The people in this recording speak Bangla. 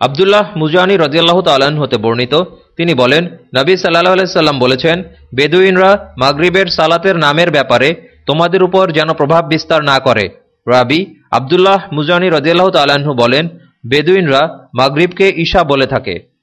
আবদুল্লাহ মুজানি রদিয়াল্লাহ তাল্লাহ্ন হতে বর্ণিত। তিনি বলেন, নবী সাল্লাহ সাল্লাম বলেছেন, বেদুইনরা মাগরিবের সালাতের নামের ব্যাপারে তোমাদের উপর যেন প্রভাব বিস্তার না করে। রাবি আবদুল্লাহ মুজানি রদিয়াল্লাহ তালাহু বলেন, বেদুইনরা মাগরিবকে ঈশা বলে থাকে।